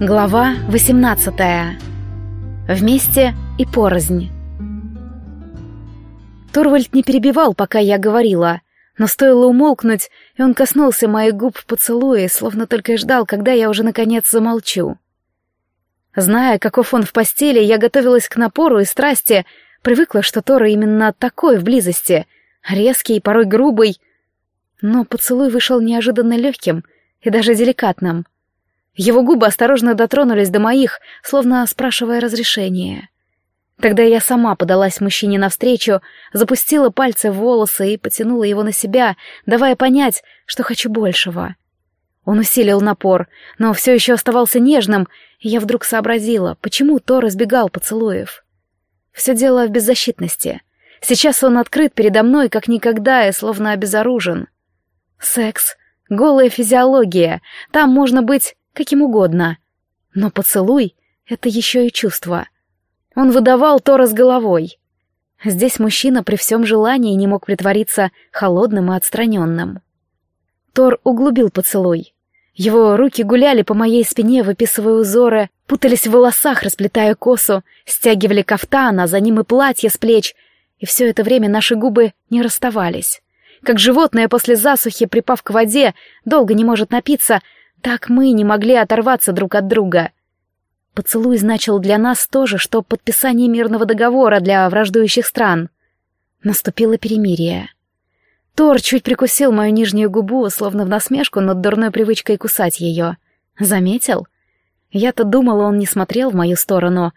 Глава 18. Вместе и порознь. Торвальд не перебивал, пока я говорила, но стоило умолкнуть, и он коснулся моих губ в поцелуе, словно только и ждал, когда я уже наконец замолчу. Зная, каков он в постели, я готовилась к напору и страсти, привыкла, что Тора именно такой в близости, резкий и порой грубый. Но поцелуй вышел неожиданно легким и даже деликатным. Его губы осторожно дотронулись до моих, словно спрашивая разрешения. Тогда я сама подалась мужчине навстречу, запустила пальцы в волосы и потянула его на себя, давая понять, что хочу большего. Он усилил напор, но все еще оставался нежным, и я вдруг сообразила, почему Тор избегал поцелуев. Все дело в беззащитности. Сейчас он открыт передо мной, как никогда, и словно обезоружен. Секс, голая физиология, там можно быть каким угодно. Но поцелуй — это еще и чувство. Он выдавал Тора с головой. Здесь мужчина при всем желании не мог притвориться холодным и отстраненным. Тор углубил поцелуй. Его руки гуляли по моей спине, выписывая узоры, путались в волосах, расплетая косу, стягивали кафтан, а за ним и платье с плеч, и все это время наши губы не расставались. Как животное после засухи, припав к воде, долго не может напиться, так мы не могли оторваться друг от друга. Поцелуй значил для нас то же, что подписание мирного договора для враждующих стран. Наступило перемирие. Тор чуть прикусил мою нижнюю губу, словно в насмешку над дурной привычкой кусать ее. Заметил? Я-то думала, он не смотрел в мою сторону,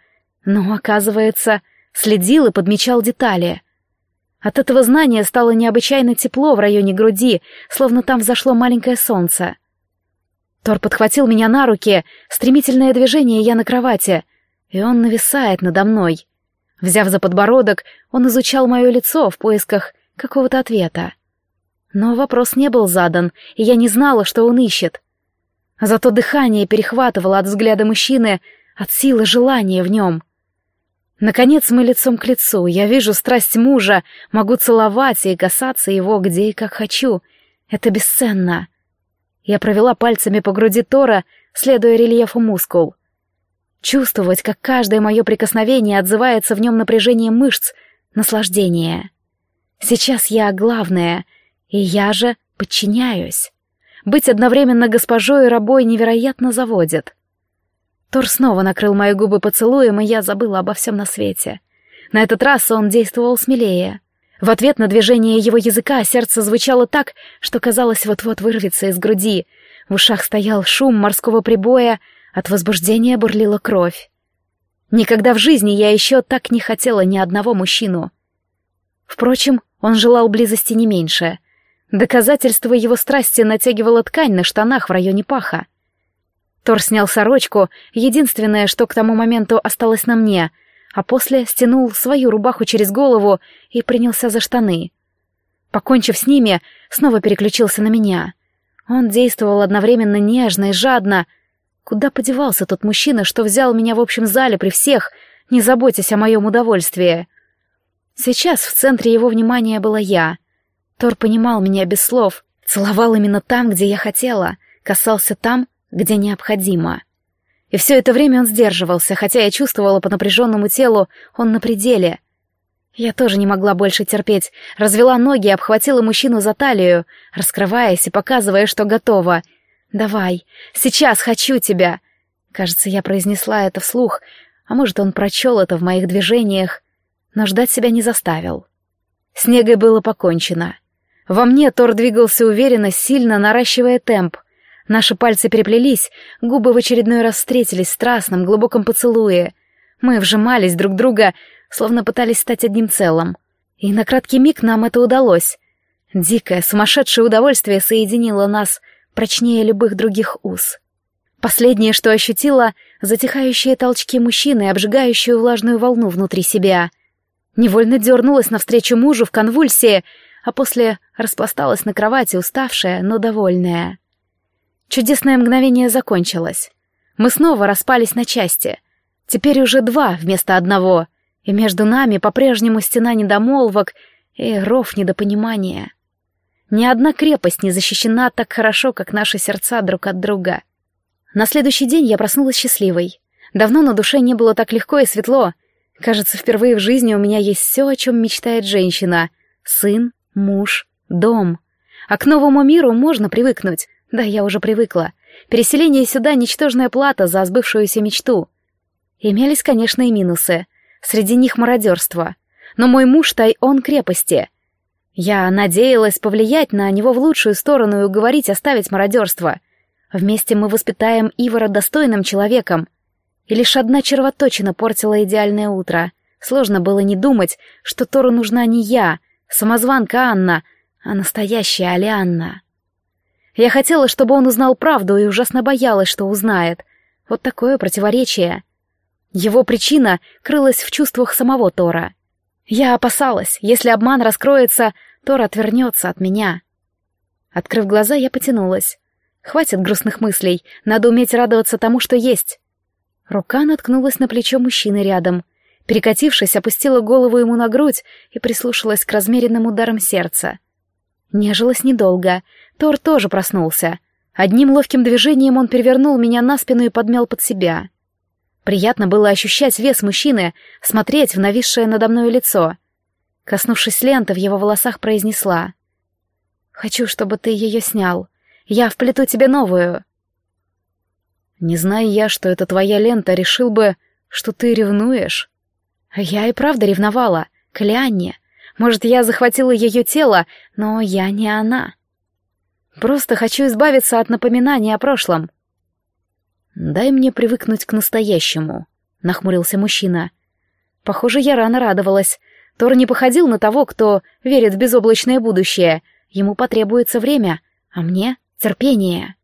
но, оказывается, следил и подмечал детали. От этого знания стало необычайно тепло в районе груди, словно там взошло маленькое солнце. Тор подхватил меня на руки, стремительное движение я на кровати, и он нависает надо мной. Взяв за подбородок, он изучал мое лицо в поисках какого-то ответа. Но вопрос не был задан, и я не знала, что он ищет. Зато дыхание перехватывало от взгляда мужчины, от силы желания в нем. Наконец мы лицом к лицу, я вижу страсть мужа, могу целовать и касаться его где и как хочу. Это бесценно. Я провела пальцами по груди Тора, следуя рельефу мускул. Чувствовать, как каждое мое прикосновение отзывается в нем напряжением мышц, наслаждение. Сейчас я главная, и я же подчиняюсь. Быть одновременно госпожой и рабой невероятно заводит. Тор снова накрыл мои губы поцелуем, и я забыла обо всем на свете. На этот раз он действовал смелее. В ответ на движение его языка сердце звучало так, что казалось вот-вот вырвется из груди. В ушах стоял шум морского прибоя, от возбуждения бурлила кровь. Никогда в жизни я еще так не хотела ни одного мужчину. Впрочем, он желал близости не меньше. Доказательство его страсти натягивала ткань на штанах в районе паха. Тор снял сорочку, единственное, что к тому моменту осталось на мне — а после стянул свою рубаху через голову и принялся за штаны. Покончив с ними, снова переключился на меня. Он действовал одновременно нежно и жадно. Куда подевался тот мужчина, что взял меня в общем зале при всех, не заботясь о моем удовольствии? Сейчас в центре его внимания была я. Тор понимал меня без слов, целовал именно там, где я хотела, касался там, где необходимо. И все это время он сдерживался, хотя я чувствовала по напряженному телу, он на пределе. Я тоже не могла больше терпеть, развела ноги и обхватила мужчину за талию, раскрываясь и показывая, что готова. «Давай, сейчас хочу тебя!» Кажется, я произнесла это вслух, а может, он прочел это в моих движениях, но ждать себя не заставил. Снегой было покончено. Во мне Тор двигался уверенно, сильно наращивая темп. Наши пальцы переплелись, губы в очередной раз встретились в страстном, глубоком поцелуе. Мы вжимались друг друга, словно пытались стать одним целым. И на краткий миг нам это удалось. Дикое, сумасшедшее удовольствие соединило нас прочнее любых других уз. Последнее, что ощутила, затихающие толчки мужчины, обжигающую влажную волну внутри себя. Невольно дернулась навстречу мужу в конвульсии, а после распласталась на кровати, уставшая, но довольная. Чудесное мгновение закончилось. Мы снова распались на части. Теперь уже два вместо одного, и между нами по-прежнему стена недомолвок и ров недопонимания. Ни одна крепость не защищена так хорошо, как наши сердца друг от друга. На следующий день я проснулась счастливой. Давно на душе не было так легко и светло. Кажется, впервые в жизни у меня есть все, о чем мечтает женщина. Сын, муж, дом. А к новому миру можно привыкнуть. Да, я уже привыкла. Переселение сюда — ничтожная плата за сбывшуюся мечту. Имелись, конечно, и минусы. Среди них мародерство. Но мой муж — он крепости. Я надеялась повлиять на него в лучшую сторону и уговорить оставить мародерство. Вместе мы воспитаем Ивара достойным человеком. И лишь одна червоточина портила идеальное утро. Сложно было не думать, что Тору нужна не я, самозванка Анна, а настоящая Алианна. Я хотела, чтобы он узнал правду, и ужасно боялась, что узнает. Вот такое противоречие. Его причина крылась в чувствах самого Тора. Я опасалась, если обман раскроется, Тор отвернется от меня. Открыв глаза, я потянулась. Хватит грустных мыслей, надо уметь радоваться тому, что есть. Рука наткнулась на плечо мужчины рядом. Перекатившись, опустила голову ему на грудь и прислушалась к размеренным ударам сердца. Нежилась недолго. Тор тоже проснулся. Одним ловким движением он перевернул меня на спину и подмял под себя. Приятно было ощущать вес мужчины, смотреть в нависшее надо мной лицо. Коснувшись ленты, в его волосах произнесла. «Хочу, чтобы ты ее снял. Я вплету тебе новую». Не зная я, что это твоя лента, решил бы, что ты ревнуешь. Я и правда ревновала. К Лианне. Может, я захватила ее тело, но я не она. Просто хочу избавиться от напоминаний о прошлом. «Дай мне привыкнуть к настоящему», — нахмурился мужчина. «Похоже, я рано радовалась. Тор не походил на того, кто верит в безоблачное будущее. Ему потребуется время, а мне — терпение».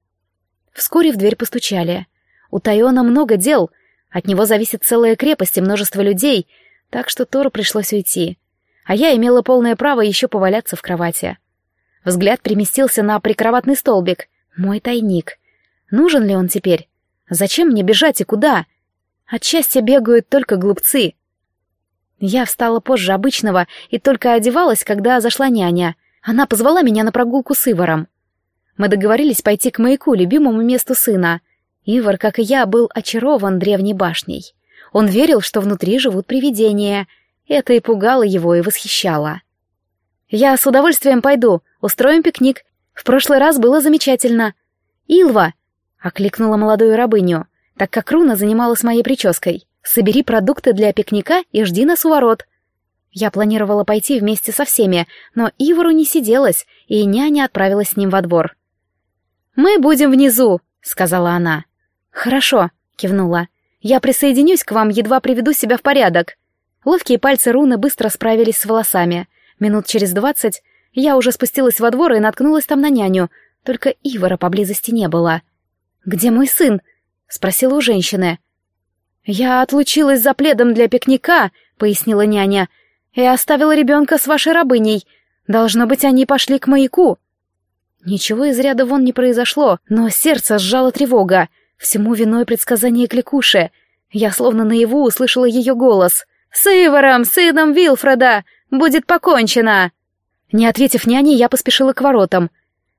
Вскоре в дверь постучали. У Тайона много дел, от него зависит целая крепость и множество людей, так что Тору пришлось уйти. А я имела полное право еще поваляться в кровати. Взгляд переместился на прикроватный столбик. Мой тайник. Нужен ли он теперь? Зачем мне бежать и куда? От счастья бегают только глупцы. Я встала позже обычного и только одевалась, когда зашла няня. Она позвала меня на прогулку с Иваром. Мы договорились пойти к маяку, любимому месту сына. Ивар, как и я, был очарован древней башней. Он верил, что внутри живут привидения. Это и пугало его, и восхищало. «Я с удовольствием пойду, устроим пикник. В прошлый раз было замечательно. Илва, Окликнула молодую рабыню, так как Руна занималась моей прической. «Собери продукты для пикника и жди нас у ворот». Я планировала пойти вместе со всеми, но Ивору не сиделась, и няня отправилась с ним во двор. «Мы будем внизу», — сказала она. «Хорошо», — кивнула. «Я присоединюсь к вам, едва приведу себя в порядок». Ловкие пальцы Руны быстро справились с волосами. Минут через двадцать я уже спустилась во двор и наткнулась там на няню, только Ивара поблизости не было. «Где мой сын?» — спросила у женщины. «Я отлучилась за пледом для пикника», — пояснила няня, «и оставила ребенка с вашей рабыней. Должно быть, они пошли к маяку». Ничего из ряда вон не произошло, но сердце сжало тревога. Всему виной предсказание кликуши. Я словно наяву услышала ее голос. «С Иваром, сыном Вилфреда! Будет покончено!» Не ответив няне, я поспешила к воротам.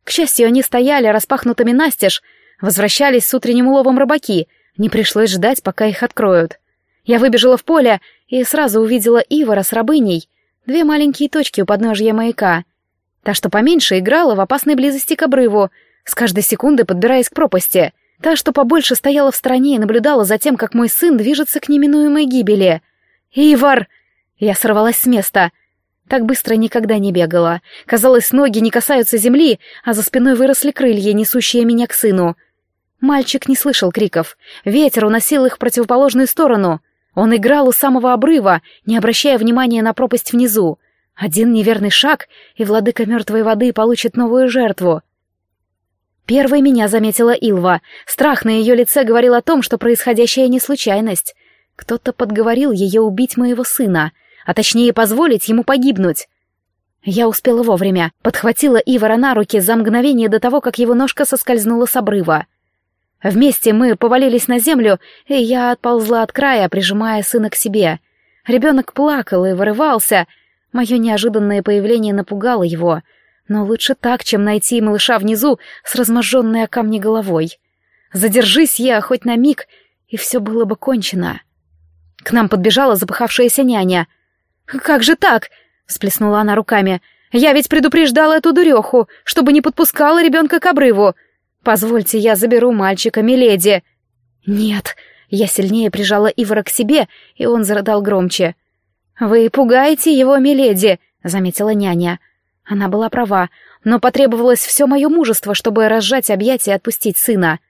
К счастью, они стояли распахнутыми настежь, Возвращались с утренним уловом рыбаки, не пришлось ждать, пока их откроют. Я выбежала в поле и сразу увидела Ивара с рабыней, две маленькие точки у подножья маяка. Та, что поменьше, играла в опасной близости к обрыву, с каждой секунды подбираясь к пропасти. Та, что побольше, стояла в стороне и наблюдала за тем, как мой сын движется к неминуемой гибели. «Ивар!» Я сорвалась с места. Так быстро никогда не бегала. Казалось, ноги не касаются земли, а за спиной выросли крылья, несущие меня к сыну. Мальчик не слышал криков. Ветер уносил их в противоположную сторону. Он играл у самого обрыва, не обращая внимания на пропасть внизу. Один неверный шаг, и владыка мертвой воды получит новую жертву. Первой меня заметила Илва. Страх на ее лице говорил о том, что происходящее не случайность. Кто-то подговорил ее убить моего сына, а точнее позволить ему погибнуть. Я успела вовремя, подхватила Ивара на руки за мгновение до того, как его ножка соскользнула с обрыва. Вместе мы повалились на землю, и я отползла от края, прижимая сына к себе. Ребенок плакал и вырывался. Мое неожиданное появление напугало его. Но лучше так, чем найти малыша внизу с разможженной о камни головой. Задержись я хоть на миг, и все было бы кончено. К нам подбежала запыхавшаяся няня. «Как же так?» — всплеснула она руками. «Я ведь предупреждала эту дуреху, чтобы не подпускала ребенка к обрыву. Позвольте, я заберу мальчика, миледи». «Нет». Я сильнее прижала Ивара к себе, и он зарыдал громче. «Вы пугаете его, миледи», — заметила няня. Она была права, но потребовалось все мое мужество, чтобы разжать объятия и отпустить сына.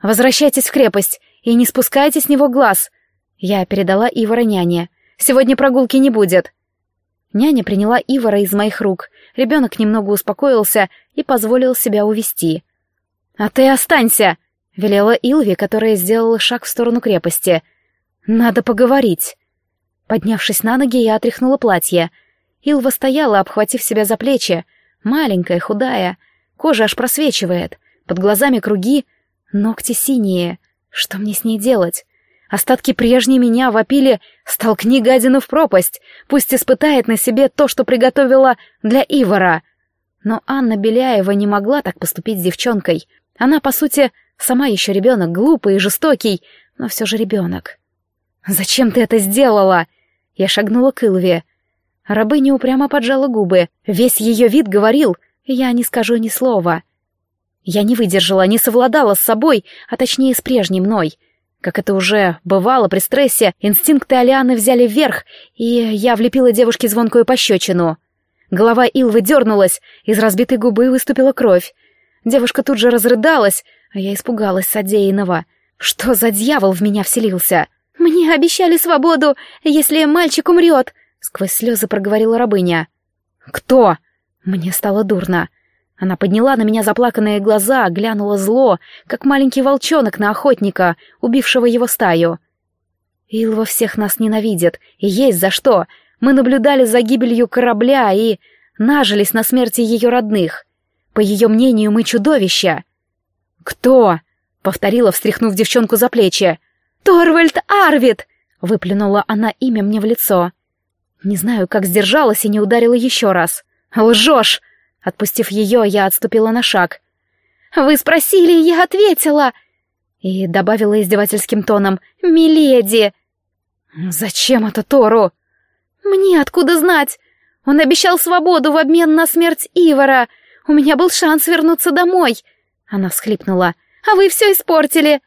«Возвращайтесь в крепость и не спускайте с него глаз!» Я передала Ивара няне. «Сегодня прогулки не будет!» Няня приняла Ивара из моих рук. Ребенок немного успокоился и позволил себя увести. «А ты останься!» — велела Илви, которая сделала шаг в сторону крепости. «Надо поговорить!» Поднявшись на ноги, я отряхнула платье. Илва стояла, обхватив себя за плечи. Маленькая, худая. Кожа аж просвечивает. Под глазами круги — Ногти синие. Что мне с ней делать? Остатки прежней меня вопили «Столкни гадину в пропасть! Пусть испытает на себе то, что приготовила для Ивара!» Но Анна Беляева не могла так поступить с девчонкой. Она, по сути, сама еще ребенок, глупый и жестокий, но все же ребенок. «Зачем ты это сделала?» Я шагнула к Илве. Рабыня упрямо поджала губы. Весь ее вид говорил «Я не скажу ни слова». Я не выдержала, не совладала с собой, а точнее с прежней мной. Как это уже бывало при стрессе, инстинкты Алианы взяли вверх, и я влепила девушке звонкую пощечину. Голова Илвы дернулась, из разбитой губы выступила кровь. Девушка тут же разрыдалась, а я испугалась содеянного. Что за дьявол в меня вселился? «Мне обещали свободу, если мальчик умрет!» — сквозь слезы проговорила рабыня. «Кто?» Мне стало дурно. Она подняла на меня заплаканные глаза, глянула зло, как маленький волчонок на охотника, убившего его стаю. Илва всех нас ненавидит, и есть за что. Мы наблюдали за гибелью корабля и нажились на смерти ее родных. По ее мнению, мы чудовища. «Кто?» — повторила, встряхнув девчонку за плечи. «Торвальд Арвид!» — выплюнула она имя мне в лицо. Не знаю, как сдержалась и не ударила еще раз. «Лжешь!» Отпустив ее, я отступила на шаг. «Вы спросили, я ответила!» И добавила издевательским тоном «Миледи!» «Зачем это Тору?» «Мне откуда знать? Он обещал свободу в обмен на смерть Ивара. У меня был шанс вернуться домой!» Она всхлипнула. «А вы все испортили!»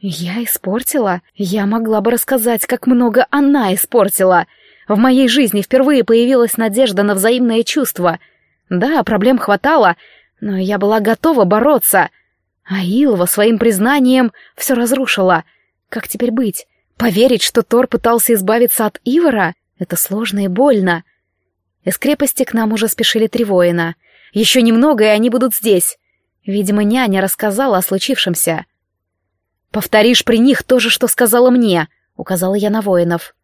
«Я испортила? Я могла бы рассказать, как много она испортила!» В моей жизни впервые появилась надежда на взаимное чувство — да, проблем хватало, но я была готова бороться. А Илова своим признанием все разрушила. Как теперь быть? Поверить, что Тор пытался избавиться от Ивара? Это сложно и больно. Из крепости к нам уже спешили три воина. Еще немного, и они будут здесь. Видимо, няня рассказала о случившемся. «Повторишь при них то же, что сказала мне», — указала я на воинов.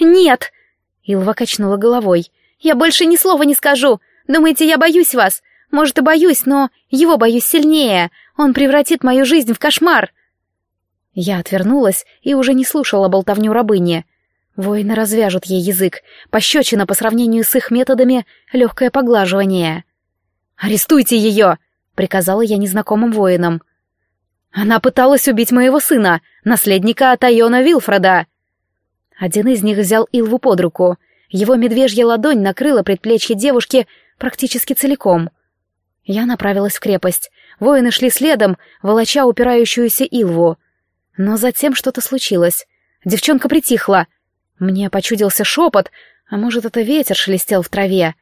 «Нет!» — Илва качнула головой. «Я больше ни слова не скажу. Думаете, я боюсь вас? Может, и боюсь, но его боюсь сильнее. Он превратит мою жизнь в кошмар. Я отвернулась и уже не слушала болтовню рабыни. Воины развяжут ей язык. Пощечина по сравнению с их методами — легкое поглаживание. «Арестуйте ее!» — приказала я незнакомым воинам. «Она пыталась убить моего сына, наследника Тайона Вилфреда!» Один из них взял Илву под руку. Его медвежья ладонь накрыла предплечье девушки практически целиком. Я направилась в крепость. Воины шли следом, волоча упирающуюся Илву. Но затем что-то случилось. Девчонка притихла. Мне почудился шепот, а может, это ветер шелестел в траве.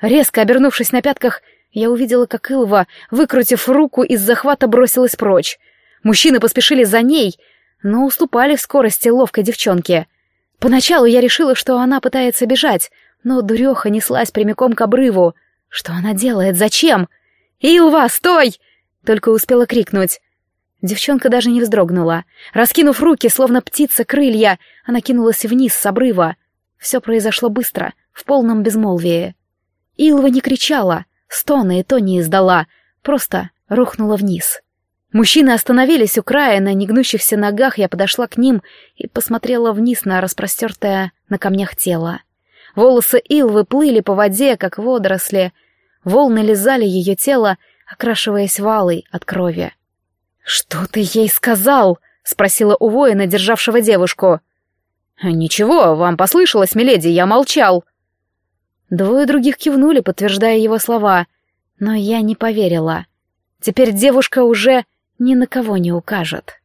Резко обернувшись на пятках, я увидела, как Илва, выкрутив руку из захвата, бросилась прочь. Мужчины поспешили за ней, но уступали в скорости ловкой девчонке. Поначалу я решила, что она пытается бежать, но дуреха неслась прямиком к обрыву. Что она делает? Зачем? «Илва, стой!» Только успела крикнуть. Девчонка даже не вздрогнула. Раскинув руки, словно птица крылья, она кинулась вниз с обрыва. Все произошло быстро, в полном безмолвии. Илва не кричала, стоны и то не издала, просто рухнула вниз. Мужчины остановились у края, на негнущихся ногах я подошла к ним и посмотрела вниз на распростертое на камнях тело. Волосы Илвы плыли по воде, как водоросли. Волны лизали ее тело, окрашиваясь валой от крови. «Что ты ей сказал?» — спросила у воина, державшего девушку. «Ничего, вам послышалось, миледи, я молчал». Двое других кивнули, подтверждая его слова, но я не поверила. Теперь девушка уже ни на кого не укажет.